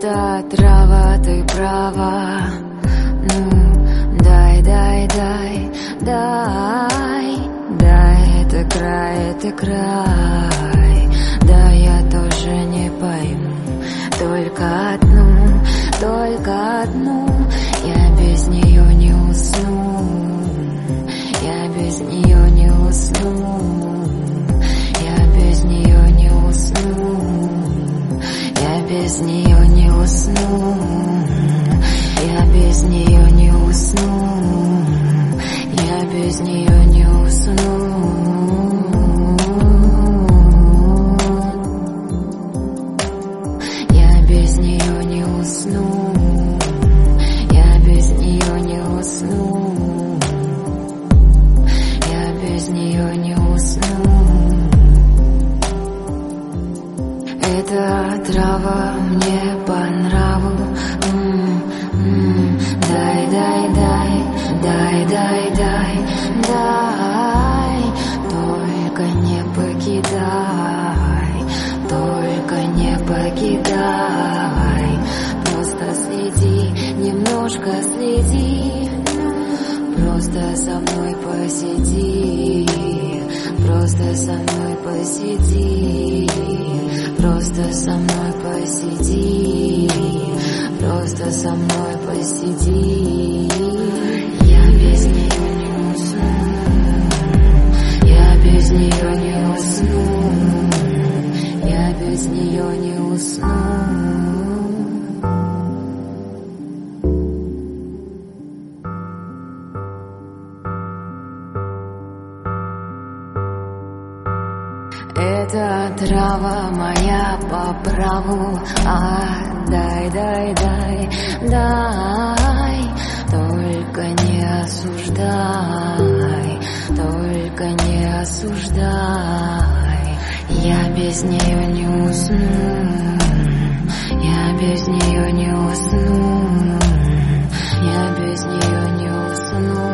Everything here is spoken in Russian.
Это трава, ты права. Ну, дай, дай, дай, дай Дай, это край, это край. Да, я тоже не пойму Только одну, только одну мне по нраву. Дай, дай, дай, дай, дай, дай, дай. Только не покидай, только не покидай. Просто следи, немножко следи. Просто со мной посиди Просто со мной посиди Просто со мной посиди. Просто со мной посиди. Я без нее не усну. Я без нее Это трава моя по праву, а дай, дай, дай, дай, только не осуждай, только не осуждай. Я без нее не усну, я без нее не усну, я без нее не усну.